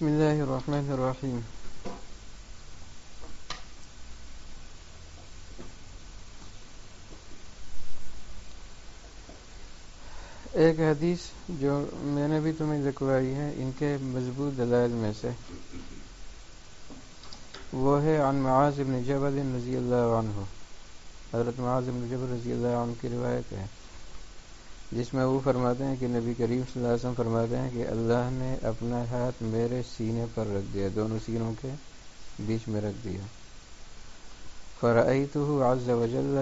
بسم اللہ الرحمن الرحیم ایک حدیث جو میں نے بھی تمہیں لکھوائی ہے، ان کے مضبوط دلائل میں سے۔ وہ ہے عن معاذ بن جبل رضی اللہ عنہ۔ حضرت معاذ بن جبل رضی اللہ عنہ کی روایت ہے۔ جس میں وہ فرماتے ہیں کہ نبی کریم صلی اللہ علیہ وسلم فرماتے ہیں کہ اللہ نے اپنا ہاتھ میرے سینے پر رکھ دیا دونوں سینوں کے بیچ میں رکھ دیا۔ فرعیتہ عز وجل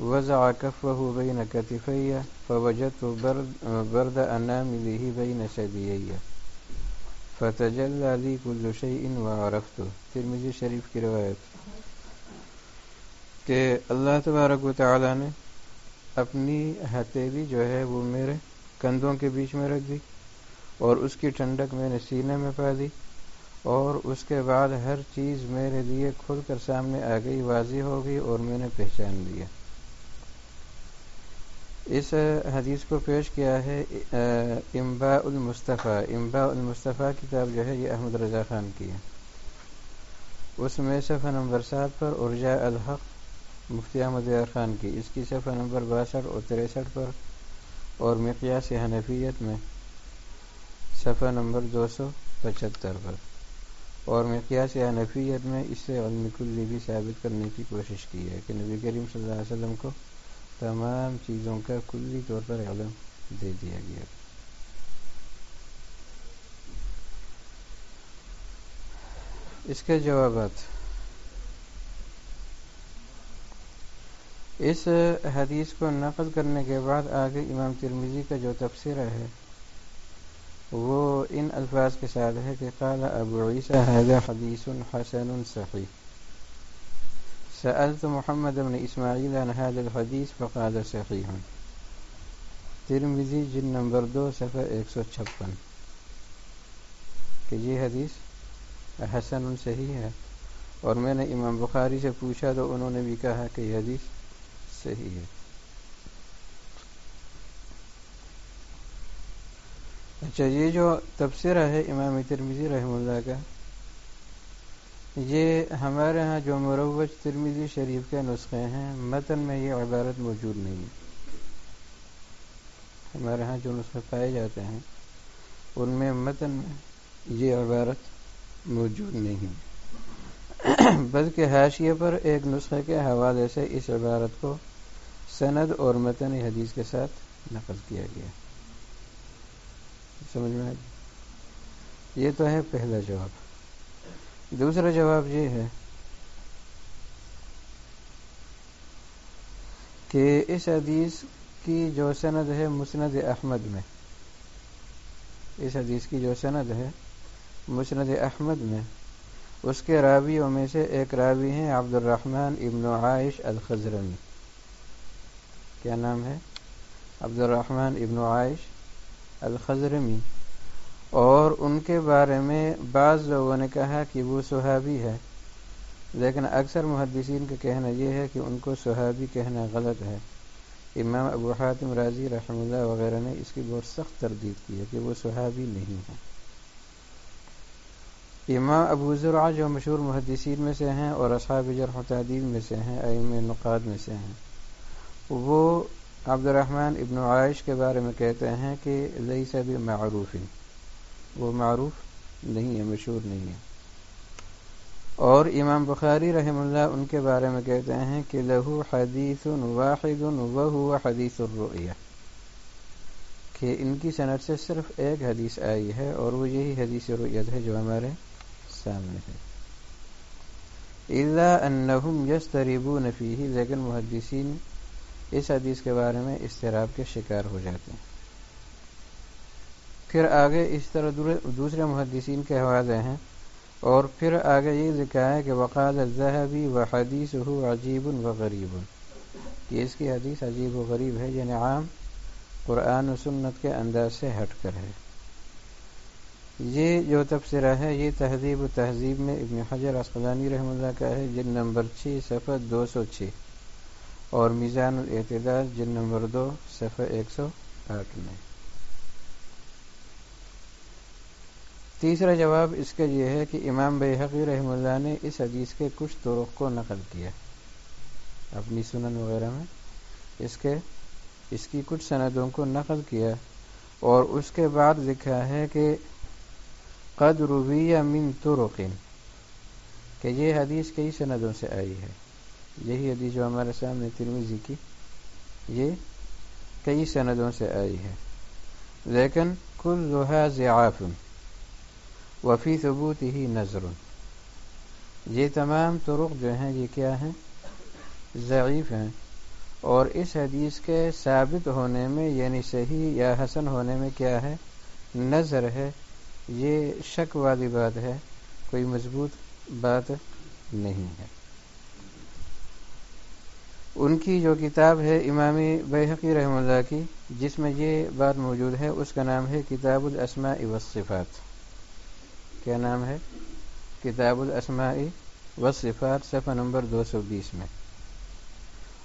وضع كفه بين كتفي فوجدت برد, برد أنامله بين ثديي فتجلى لي كل شيء وعرفته ترمذی شریف کی روایت۔ کہ اللہ تبارک و تعالی نے اپنی ہتھیلی جو ہے وہ میرے کندھوں کے بیچ میں رکھ دی اور اس کی ٹھنڈک میں نے سینے میں پا دی اور اس کے بعد ہر چیز میرے لیے کھل کر سامنے آ گئی، واضح ہو گئی اور میں نے پہچان لیا۔ اس حدیث کو پیش کیا ہے امبا المصطفیٰ۔ امبا المصطفیٰ کتاب جو ہے یہ احمد رضا خان کی ہے۔ اس میں صفحہ نمبر سات پر ارجا الحق مفتی احمد خان کی۔ اس کی صفحہ نمبر باسٹھ اور تریسٹھ پر اور مقیاس حنفیت میں صفحہ نمبر دو سو پچہتر پر۔ اور مقیاس حنفیت میں اس سے علم کلی بھی ثابت کرنے کی کوشش کی ہے کہ نبی کریم صلی اللہ علیہ وسلم کو تمام چیزوں کا کلی طور پر علم دے دیا گیا۔ اس کے جوابات اس حدیث کو نقل کرنے کے بعد آگے امام ترمیزی کا جو تبصرہ ہے، وہ ان الفاظ کے ساتھ ہے کہ قال ابو عیسیٰ حدیث حسن صحیح. سألت محمد بن اسماعیل عن هذا الحديث فقال صحيح ترمذی جن نمبر دو، صفحہ ایک سو چھپن۔ کہ یہ حدیث حسن صحیح ہے۔ اور میں نے امام بخاری سے پوچھا تو انہوں نے بھی کہا کہ یہ حدیث صحیح ہے۔ اچھا یہ جو تبصرہ ہے امام ترمیزی رحم اللہ کا، یہ ہمارے ہاں جو مروج ترمیزی شریف کے نسخے ہیں، متن میں یہ عبارت موجود نہیں ہے۔ ہمارے ہاں جو نسخے پائے جاتے ہیں، ان میں متن میں یہ عبارت موجود نہیں ہے۔ بلکہ حاشیے پر ایک نسخے کے حوالے سے اس عبارت کو سند اور متن حدیث کے ساتھ نقل کیا گیا سمجھ میں یہ تو ہے پہلا جواب۔ دوسرا جواب یہ ہے کہ اس حدیث کی جو سند ہے مسند احمد میں، اس حدیث کی جو سند ہے مسند احمد میں، اس کے راویوں میں سے ایک راوی ہیں عبد الرحمن ابن عائش الخضرمی۔ کیا نام ہے؟ عبد الرحمن ابن عائش الخضرمی۔ اور ان کے بارے میں بعض لوگوں نے کہا کہ وہ صحابی ہے۔ لیکن اکثر محدثین کا کہنا یہ ہے کہ ان کو صحابی کہنا غلط ہے۔ امام ابو حاتم راضی رحم اللہ وغیرہ نے اس کی بہت سخت تردید کی ہے کہ وہ صحابی نہیں ہے امام ابو ذرا جو مشہور محدثین میں سے ہیں اور اصحاب جرح تعدیل میں سے ہیں ایم نقاد میں سے ہیں۔ وہ عبد الرحمن ابن عائش کے بارے میں کہتے ہیں کہ لئی سے بھی معروف، وہ معروف نہیں ہے، مشہور نہیں ہے۔ اور امام بخاری رحم اللہ ان کے بارے میں کہتے ہیں کہ لہو حدیث واحد و حدیث الرؤیہ۔ کہ ان کی صنعت سے صرف ایک حدیث آئی ہے اور وہ یہی حدیث رؤیت ہے جو ہمارے سامنے ہے۔ اللہ انہم یستریبون فیہ، لیکن محدثین اس حدیث کے بارے میں استراب کے شکار ہو جاتے ہیں۔ پھر آگے اس طرح دوسرے محدثین کے حوالے ہیں اور پھر آگے یہ لکھا ہے کہ وقال الذهبی و حدیث ہو عجیب و غریب۔ کہ اس کی حدیث عجیب و غریب ہے یعنی عام قرآن و سنت کے انداز سے ہٹ کر ہے۔ یہ جو تبصرہ ہے، یہ تہذیب و تہذیب میں ابن حجر اسقلانی رحم اللہ کا ہے جن نمبر چھ، صفحہ دو سو چھ۔ اور میزان الاعتدال جن نمبر دو، صفحہ ایک سو آٹھ میں۔ تیسرا جواب اس کا یہ ہے کہ امام بے حقی رحم اللہ نے اس حدیث کے کچھ طرق کو نقل کیا۔ اپنی سنن وغیرہ میں اس کے، اس کی کچھ سندوں کو نقل کیا اور اس کے بعد لکھا ہے کہ قد رویہ من ترقن کہ یہ حدیث کئی سندوں سے آئی ہے۔ یہی حدیث جو ہمارے سامنے ترمیزی کی، یہ کئی سندوں سے آئی ہے۔ لیکن کل لوہا ضعاف، وفی ثبوت ہی نظر یہ تمام طرق جو ہیں، یہ کیا ہیں؟ ضعیف ہیں۔ اور اس حدیث کے ثابت ہونے میں یعنی صحیح یا حسن ہونے میں کیا ہے؟ نظر ہے۔ یہ شک والی بات ہے، کوئی مضبوط بات نہیں ہے۔ ان کی جو کتاب ہے امامی بحقی رحم اللہ کی، جس میں یہ بات موجود ہے، اس کا نام ہے کتاب الاسماء والصفات۔ کیا نام ہے؟ کتاب الاسماء والصفات، صفحہ نمبر دو سو بیس میں۔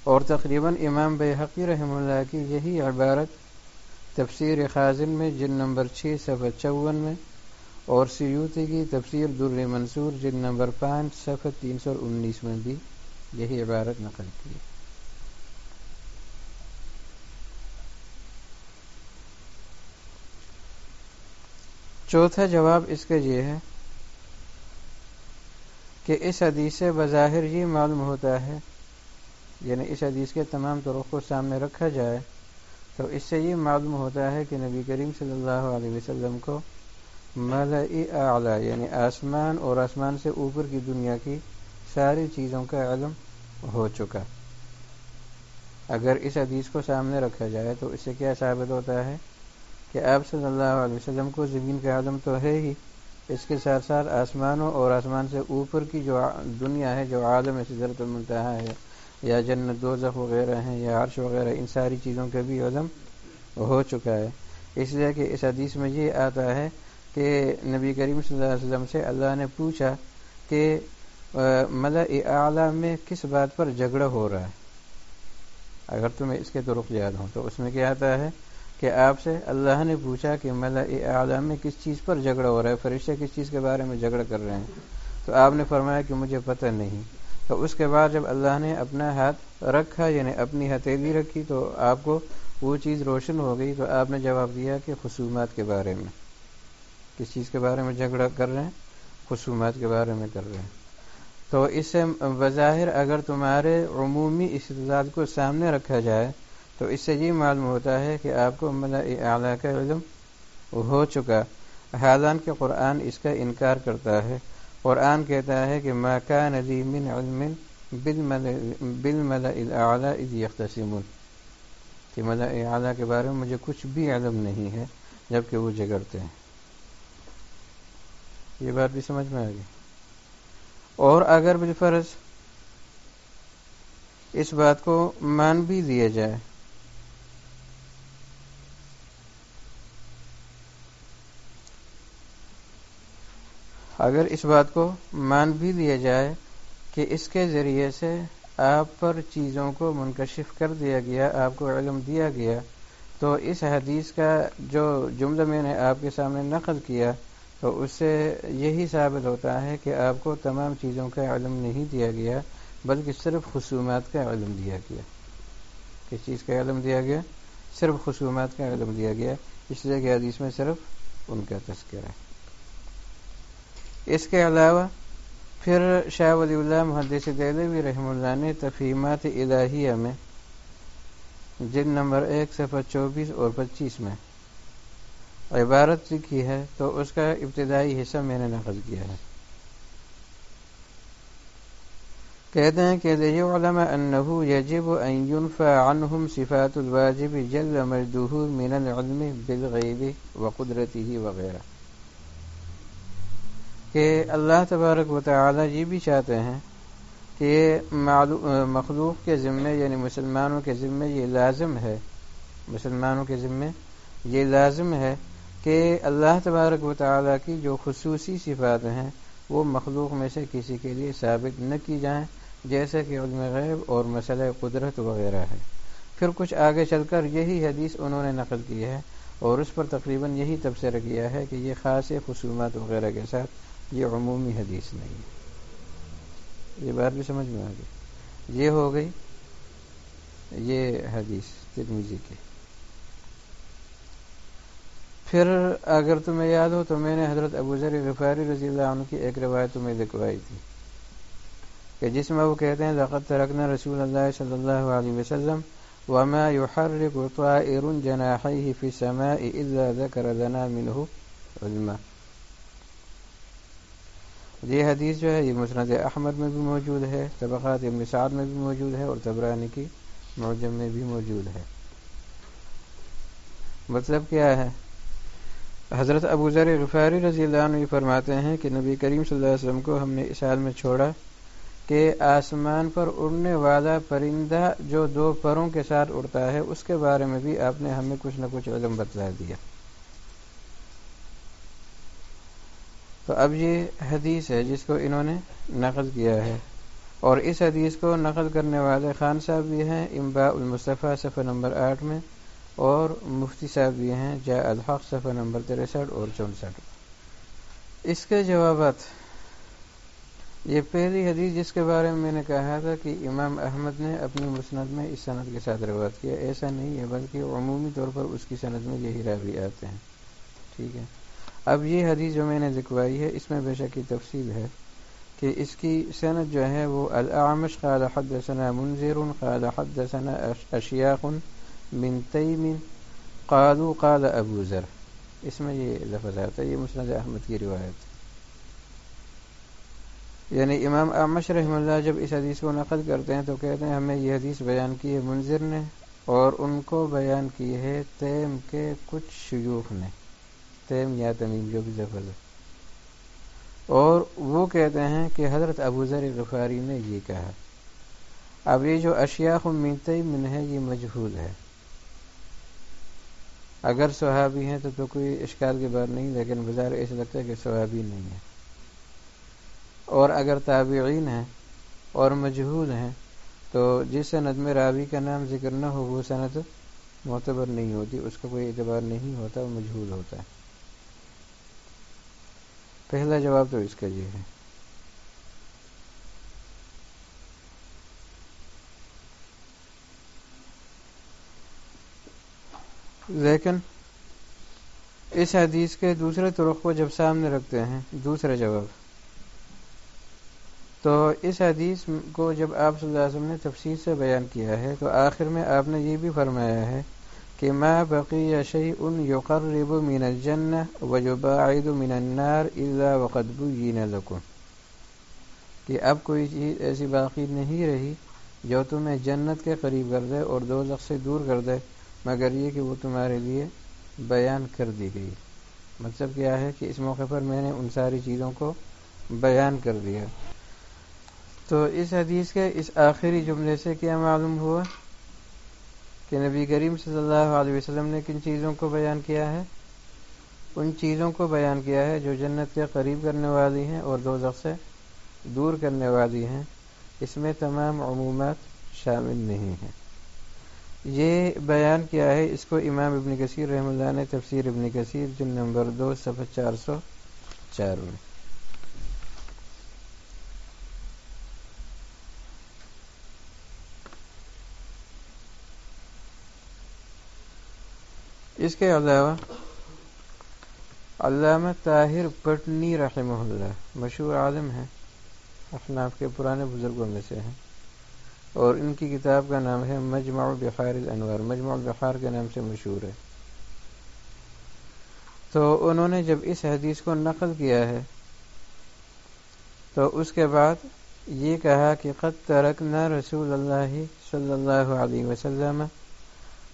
اور تقریباً امام بحقی رحم اللہ کی یہی عبارت تفسیر خازن میں جن نمبر چھ، صفحہ چون میں، اور سیوتی کی تفسیر در منصور جن نمبر پانچ، صفحہ تین سو انیس میں بھی یہی عبارت نقل کی ہے۔ چوتھا جواب اس کا یہ ہے کہ اس حدیث سے بظاہر یہ معلوم ہوتا ہے یعنی اس حدیث کے تمام طرق کو سامنے رکھا جائے تو اس سے یہ معلوم ہوتا ہے کہ نبی کریم صلی اللہ علیہ وسلم کو ملئی اعلیٰ یعنی آسمان اور آسمان سے اوپر کی دنیا کی ساری چیزوں کا علم ہو چکا۔ اگر اس حدیث کو سامنے رکھا جائے تو اس سے کیا ثابت ہوتا ہے؟ کہ آپ صلی اللہ علیہ وسلم کو زمین کا عدم تو ہے ہی، اس کے ساتھ ساتھ آسمانوں اور آسمان سے اوپر کی جو دنیا ہے، جو عالم سدرت المنتہا ہے، یا جنت دوزخ وغیرہ ہیں، یا عرش وغیرہ، ان ساری چیزوں کا بھی علم ہو چکا ہے۔ اس لیے کہ اس حدیث میں یہ آتا ہے کہ نبی کریم صلی اللہ علیہ وسلم سے اللہ نے پوچھا کہ ملا اعلیٰ میں کس بات پر جھگڑا ہو رہا ہے؟ اگر تمہیں اس کے تو رخ یاد ہوں تو اس میں کیا آتا ہے؟ کہ آپ سے اللہ نے پوچھا کہ ملا اعلیٰ میں کس چیز پر جھگڑا ہو رہا ہے؟ فرشتے کس چیز کے بارے میں جھگڑا کر رہے ہیں؟ تو آپ نے فرمایا کہ مجھے پتہ نہیں۔ تو اس کے بعد جب اللہ نے اپنا ہاتھ رکھا یعنی اپنی ہتھیلی رکھی، تو آپ کو وہ چیز روشن ہو گئی۔ تو آپ نے جواب دیا کہ خصومات کے بارے میں۔ کس چیز کے بارے میں جھگڑا کر رہے ہیں؟ خصومات کے بارے میں کر رہے ہیں۔ تو اس سے بظاہر اگر تمہارے عمومی استداد کو سامنے رکھا جائے تو اس سے یہ معلوم ہوتا ہے کہ آپ کو ملا اعلیٰ کا علم ہو چکا۔ حالانکہ قرآن اس کا انکار کرتا ہے۔ قرآن کہتا ہے کہ ماکان علی من علم بل ملا اعلیٰ یختصمون۔ کہ ملا اعلیٰ کے بارے میں مجھے کچھ بھی علم نہیں ہے جبکہ وہ جگڑتے ہیں۔ یہ بات بھی سمجھ میں آ گئی۔ اور اگر بالفرض اس بات کو مان بھی دیا جائے اگر اس بات کو مان بھی لیا جائے کہ اس کے ذریعے سے آپ پر چیزوں کو منکشف کر دیا گیا، آپ کو علم دیا گیا، تو اس حدیث کا جو جملہ میں نے آپ کے سامنے نقل کیا، تو اس سے یہی ثابت ہوتا ہے کہ آپ کو تمام چیزوں کا علم نہیں دیا گیا، بلکہ صرف خصومات کا علم دیا گیا۔ کس چیز کا علم دیا گیا؟ صرف خصومات کا علم دیا گیا۔ اس لیے کہ حدیث میں صرف ان کا تذکر ہے۔ اس کے علاوہ پھر شاہ ولی اللہ محدث دہلوی رحم اللہ نے تفہیمات الہیہ میں جن نمبر ایک صفحہ چوبیس اور پچیس میں عبارت لکھی ہے، تو اس کا ابتدائی حصہ میں نے نقل کیا ہے۔ کہتے ہیں کہ علماء انہو یجب ان ينفع عنہم صفات الواجب جل مجدوہ من العلم بالغیب وقدرته وغیرہ۔ کہ اللہ تبارک و تعالی یہ بھی چاہتے ہیں کہ مخلوق کے ذمے یعنی مسلمانوں کے ذمے یہ لازم ہے، مسلمانوں کے ذمے یہ لازم ہے کہ اللہ تبارک و تعالیٰ کی جو خصوصی صفات ہیں وہ مخلوق میں سے کسی کے لیے ثابت نہ کی جائیں، جیسے کہ علم غیب اور مسئلہ قدرت وغیرہ ہے۔ پھر کچھ آگے چل کر یہی حدیث انہوں نے نقل کی ہے اور اس پر تقریباً یہی تبصرہ کیا ہے کہ یہ خاص خصومات وغیرہ کے ساتھ یہ عمومی حدیث نہیں ہے۔ یہ بات بھی سمجھ میں آ گئی۔ یہ ہو گئی یہ حدیث ترمیزی کی۔ پھر اگر تمہیں یاد ہو تو میں نے حضرت ابو ذر غفاری رضی اللہ عنہ کی ایک روایت تمہیں لکھوائی تھی کہ جس میں وہ کہتے ہیں ذقت ترکنا رسول اللہ صلی اللہ علیہ وسلم وما يحرك طائر جناحيه في السماء الا ذكر لنا منه علما. یہ حدیث جو ہے، یہ مسند احمد میں بھی موجود ہے، طبقات ابن سعد میں بھی موجود ہے اور تبرانی کی معجم میں بھی موجود ہے۔ مطلب کیا ہے؟ حضرت ابو ذر غفاری رضی اللہ عنہ فرماتے ہیں کہ نبی کریم صلی اللہ علیہ وسلم کو ہم نے اس حال میں چھوڑا کہ آسمان پر اڑنے والا پرندہ جو دو پروں کے ساتھ اڑتا ہے، اس کے بارے میں بھی آپ نے ہمیں کچھ نہ کچھ علم بتلا دیا۔ تو اب یہ حدیث ہے جس کو انہوں نے نقل کیا ہے۔ اور اس حدیث کو نقل کرنے والے خان صاحب بھی ہیں امبا المصطفیٰ صفحہ نمبر آٹھ میں، اور مفتی صاحب بھی ہیں جا الحق صفحہ نمبر تریسٹھ اور چونسٹھ۔ اس کے جوابات۔ یہ پہلی حدیث جس کے بارے میں میں نے کہا تھا کہ امام احمد نے اپنی مسند میں اس صنعت کے ساتھ روایت کیا، ایسا نہیں ہے، بلکہ عمومی طور پر اس کی صنعت میں یہی راوی آتے ہیں۔ ٹھیک ہے۔ اب یہ حدیث جو میں نے لکھوائی ہے، اس میں بے شک کی تفصیل ہے کہ اس کی صنعت جو ہے وہ العامش قال حدثنا منذر قال حدثنا اشیاق من تیم قالو قال ابو ذر۔ اس میں یہ لفظ آتا ہے یہ مسند احمد کی روایت۔ یعنی امام احمد رحم اللہ جب اس حدیث کو نقل کرتے ہیں تو کہتے ہیں، ہمیں یہ حدیث بیان کی ہے منظر نے اور ان کو بیان کی ہے تیم کے کچھ شیوخ نے۔ تیم یا تمیم، جو بھی لفظ اور وہ کہتے ہیں کہ حضرت ابو ذر غفاری نے یہ کہا، اب یہ جو اشیاء من تیم ہے، یہ مجہول ہے۔ اگر صحابی ہیں تو تو کوئی اشکال کی بات نہیں، لیکن بظاہر ایسا لگتا ہے کہ صحابی نہیں ہے اور اگر تابعین ہیں اور مجہول ہیں، تو جس صنعت میں راوی کا نام ذکر نہ ہو، وہ صنعت معتبر نہیں ہوتی، اس کا کوئی اعتبار نہیں ہوتا، وہ مجہول ہوتا ہے۔ پہلا جواب تو اس کا یہ ہے۔ لیکن اس حدیث کے دوسرے طرق کو جب سامنے رکھتے ہیں، دوسرا جواب۔ تو اس حدیث کو جب آپ صلی اللہ علیہ وسلم نے تفصیل سے بیان کیا ہے، تو آخر میں آپ نے یہ بھی فرمایا ہے کہ ما بقی شعی ان یقرب من الجن وجباعد من النار الا وقد بین لکم۔ کہ اب کوئی چیز ایسی باقی نہیں رہی جو تمہیں جنت کے قریب کر دے اور دو سے دور کر دے، مگر یہ کہ وہ تمہارے لیے بیان کر دی گئی۔ مطلب کیا ہے کہ اس موقع پر میں نے ان ساری چیزوں کو بیان کر دیا۔ تو اس حدیث کے اس آخری جملے سے کیا معلوم ہوا؟ کہ نبی کریم صلی اللہ علیہ وسلم نے کن چیزوں کو بیان کیا ہے؟ ان چیزوں کو بیان کیا ہے جو جنت کے قریب کرنے والی ہیں اور دو سے دور کرنے والی ہیں۔ اس میں تمام عمومات شامل نہیں ہیں۔ یہ بیان کیا ہے، اس کو امام ابن کثیر رحم اللہ نے تفسیر ابن کثیر جن نمبر دو، صفحہ چار سو چار میں۔ اس کے علاوہ علامہ طاہر پٹنی رحمہ اللہ مشہور عالم ہے احناف کے پرانے بزرگوں میں سے ہیں۔ اور ان کی کتاب کا نام ہے مجمع بخار الانوار۔ مجمع البخار کے نام سے مشہور ہے۔ تو انہوں نے جب اس حدیث کو نقل کیا ہے، تو اس کے بعد یہ کہا کہ قد ترکنا رسول اللہ صلی اللہ علیہ وسلم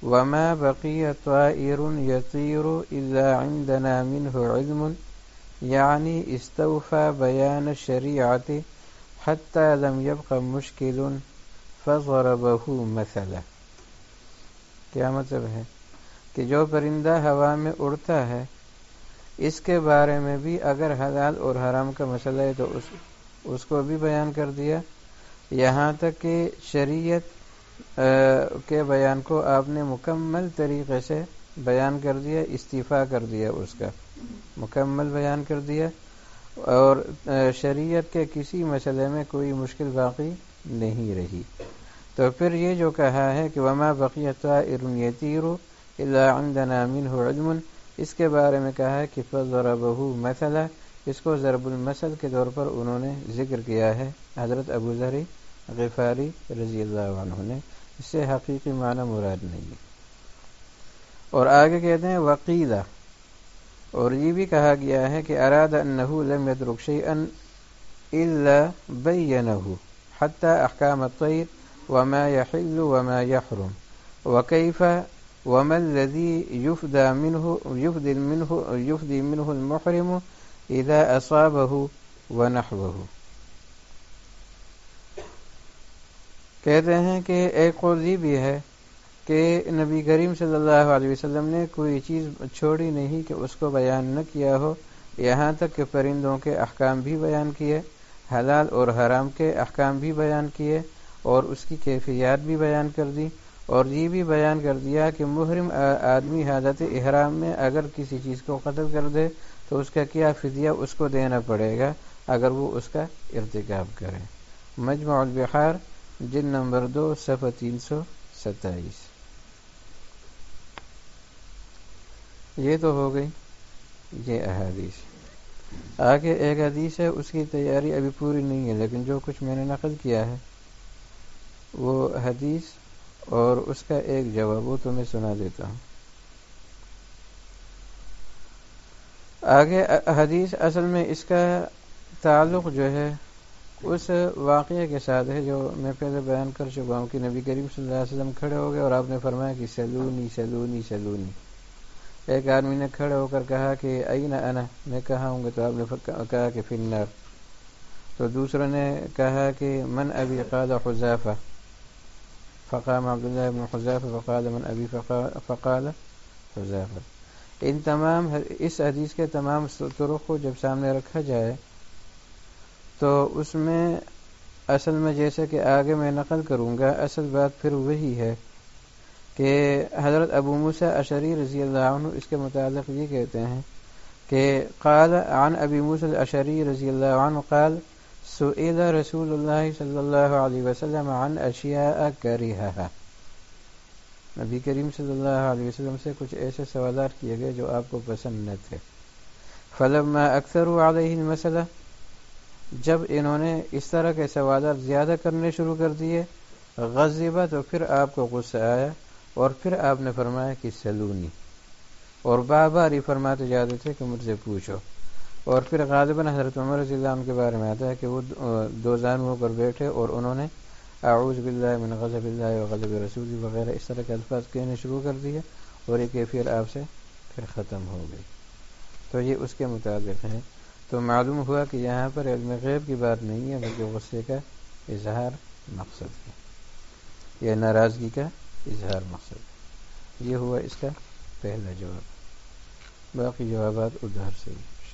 وما بقي طائر يطير إلا عندنا منه علم، يعني استوفى بيان الشريعة حتى لم يبقى مشكل فضربه مثلا۔ کیا مطلب ہے؟ کہ جو پرندہ ہوا میں اڑتا ہے، اس کے بارے میں بھی اگر حلال اور حرام کا مسئلہ ہے تو اس اس کو بھی بیان کر دیا۔ یہاں تک کہ شریعت کے بیان کو آپ نے مکمل طریقے سے بیان کر دیا، استعفیٰ کر دیا اس کا۔ مکمل بیان کر دیا۔ اور شریعت کے کسی مسئلے میں کوئی مشکل باقی نہیں رہی۔ تو پھر یہ جو کہا ہے کہ وما بقیت ارو اللہ عندنا منه علم، اس کے بارے میں کہا ہے کہ فضربه مثلا، اس کو ضرب المثل کے طور پر انہوں نے ذکر کیا ہے، حضرت ابو ذری غفاری رضی اللہ عنہ نے اس سے حقیقی معنی مراد نہیں ہے۔ اور آگے کہتے ہیں وقیدہ، اور یہ بھی کہا گیا ہے کہ اراد انہو لم يدرک شیئن الا بینہو حتی احکام الطیر وما يحل وما يحرم وكيف وما الذي يفدى منه يفدي منه يفدي منه المحرم اذا اصابه ونحوه کہتے ہیں کہ ایک قول یہ بھی ہے کہ نبی کریم صلی اللہ علیہ وسلم نے کوئی چیز چھوڑی نہیں کہ اس کو بیان نہ کیا ہو، یہاں تک کہ پرندوں کے احکام بھی بیان کیے، حلال اور حرام کے احکام بھی بیان کیے اور اس کی کیفیات بھی بیان کر دی اور یہ بھی بیان کر دیا کہ محرم آدمی حادت احرام میں اگر کسی چیز کو قتل کر دے تو اس کا کیا فدیہ اس کو دینا پڑے گا اگر وہ اس کا ارتکاب کرے۔ مجموع البحار جن نمبر دو، صفحہ تین سو ستائیس۔ یہ تو ہو گئی، یہ احادیث۔ آگے ایک حدیث ہے، اس کی تیاری ابھی پوری نہیں ہے، لیکن جو کچھ میں نے نقل کیا ہے، وہ حدیث اور اس کا ایک جواب، وہ تمہیں سنا دیتا ہوں۔ آگے حدیث اصل میں اس کا تعلق جو ہے اس واقعے کے ساتھ ہے جو میں پہلے بیان کر چکا ہوں کہ نبی کریم صلی اللہ علیہ وسلم کھڑے ہو گئے اور آپ نے فرمایا کہ سیلونی سیلونی سیلونی ایک آدمی نے کھڑے ہو کر کہا کہ ائی نہ انا؟ میں کہا ہوں گا تو آپ نے کہا کہ فنر تو دوسروں نے کہا کہ من ابی؟ قاد حذافہ فقام عبداللہ بن حذافہ فقال من ابی؟ فقال حذافہ ان تمام اس حدیث کے تمام طرق کو جب سامنے رکھا جائے تو اس میں اصل میں جیسے کہ آگے میں نقل کروں گا، اصل بات پھر وہی ہے کہ حضرت ابو موسا اشری رضی اللہ عنہ اس کے متعلق یہ کہتے ہیں کہ قال، عن ابی موسا اشری رضی اللہ عنہ قال، سئل رسول اللہ صلی اللہ علیہ وسلم عن اشیاء کریہا نبی کریم صلی اللہ علیہ وسلم سے کچھ ایسے سوالات کیے گئے جو آپ کو پسند نہ تھے۔ فلما اکثر علیہ المسئلہ جب انہوں نے اس طرح کے سوالات زیادہ کرنے شروع کر دیے غزبہ تو پھر آپ کو غصہ آیا اور پھر آپ نے فرمایا کہ سلونی۔ اور بار بار ہی فرماتے جاتے تھے کہ مجھ سے پوچھو۔ اور پھر غالباً حضرت عمر رضی اللہ عنہ کے بارے میں آتا ہے کہ وہ دو زانوں پر بیٹھے اور انہوں نے اعوذ باللہ من غضب اللہ و غضب رسول وغیرہ اس طرح کے الفاظ کہنے شروع کر دیے اور یہ کیفیت آپ سے پھر ختم ہو گئی۔ تو یہ اس کے مطابق ہے تو معلوم ہوا کہ یہاں پر علم غیب کی بات نہیں ہے، بلکہ غصے کا اظہار مقصد ہے۔ یا ناراضگی کا اظہار مقصد یہ ہوا اس کا پہلا جواب۔ باقی جوابات ادھر سے ہی۔